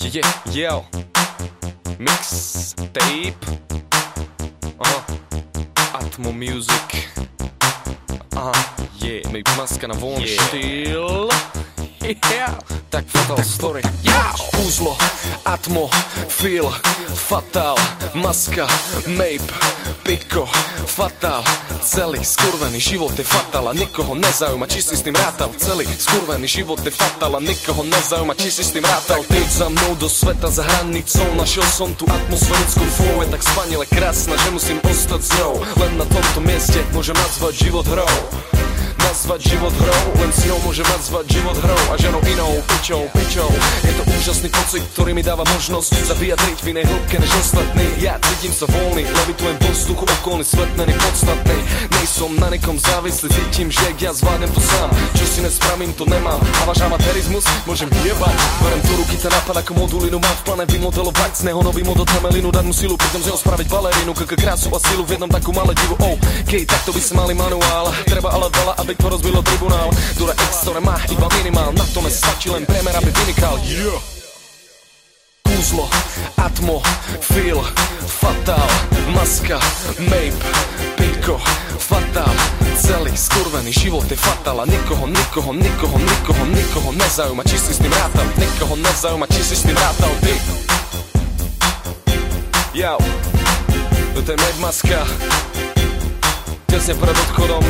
Yeah, yeah. Mix tape. Aha. Atmo Music. Aha, yeah. Mej maska na von yeah. štýl. Yeah. Tak Fatal Story. Yeah. Uzlo, Atmo, Feel, Fatal, Maska, Mape, Piko, Fatal, celý skurvený život je fatal a nikoho nezaujíma, či si s tým rátal. Celý skurvený život je fatal a nikoho nezaujíma, či si s tým rátal. Ty za mnou do sveta za hranicou, našiel som tú atmosférickú flow, je tak spanile krásna, že musím ostať s ňou. Len na tomto mieste môžem nazvať život hrou nazvať život hrou Len s ňou môžem nazvať život hrou A ženou inou, pičou, pičou. Je to úžasný pocit, ktorý mi dáva možnosť Sa vyjadriť v inej hĺbke než ostatní. Ja cítim sa voľný, levitujem vo vzduchu Okolný svet není podstatný. Nejsom na nikom závislý, cítim, že ja zvládnem to sám. Čo si nespravím, to nemám. A váš amatérizmus môžem jebať Berem do ten nápad ako modulinu Mám v plane vymodelovať z neho nový model Temelinu Dať mu silu, pritom z neho spraviť balerínu KK krásu a silu v jednom takú malé divu. Oh, keď takto by si mali manuál. Treba ale veľa, aby to rozbilo tribunál. Dura X, ktoré má iba minimál. Na tome stačí len premer, aby vynikal. Yeah. Kúzlo, Atmo, Feel, Fatal, Maska, Mape, Piko, Fatal Celý skurvený život je fatal a nikoho, nikoho, nikoho, nikoho, nikoho nezaujíma, či si s tým rátal. Nikoho nezaujíma, či si s tým rátal ty. Jau, toto je Mad Maska. Tesne pred odchodom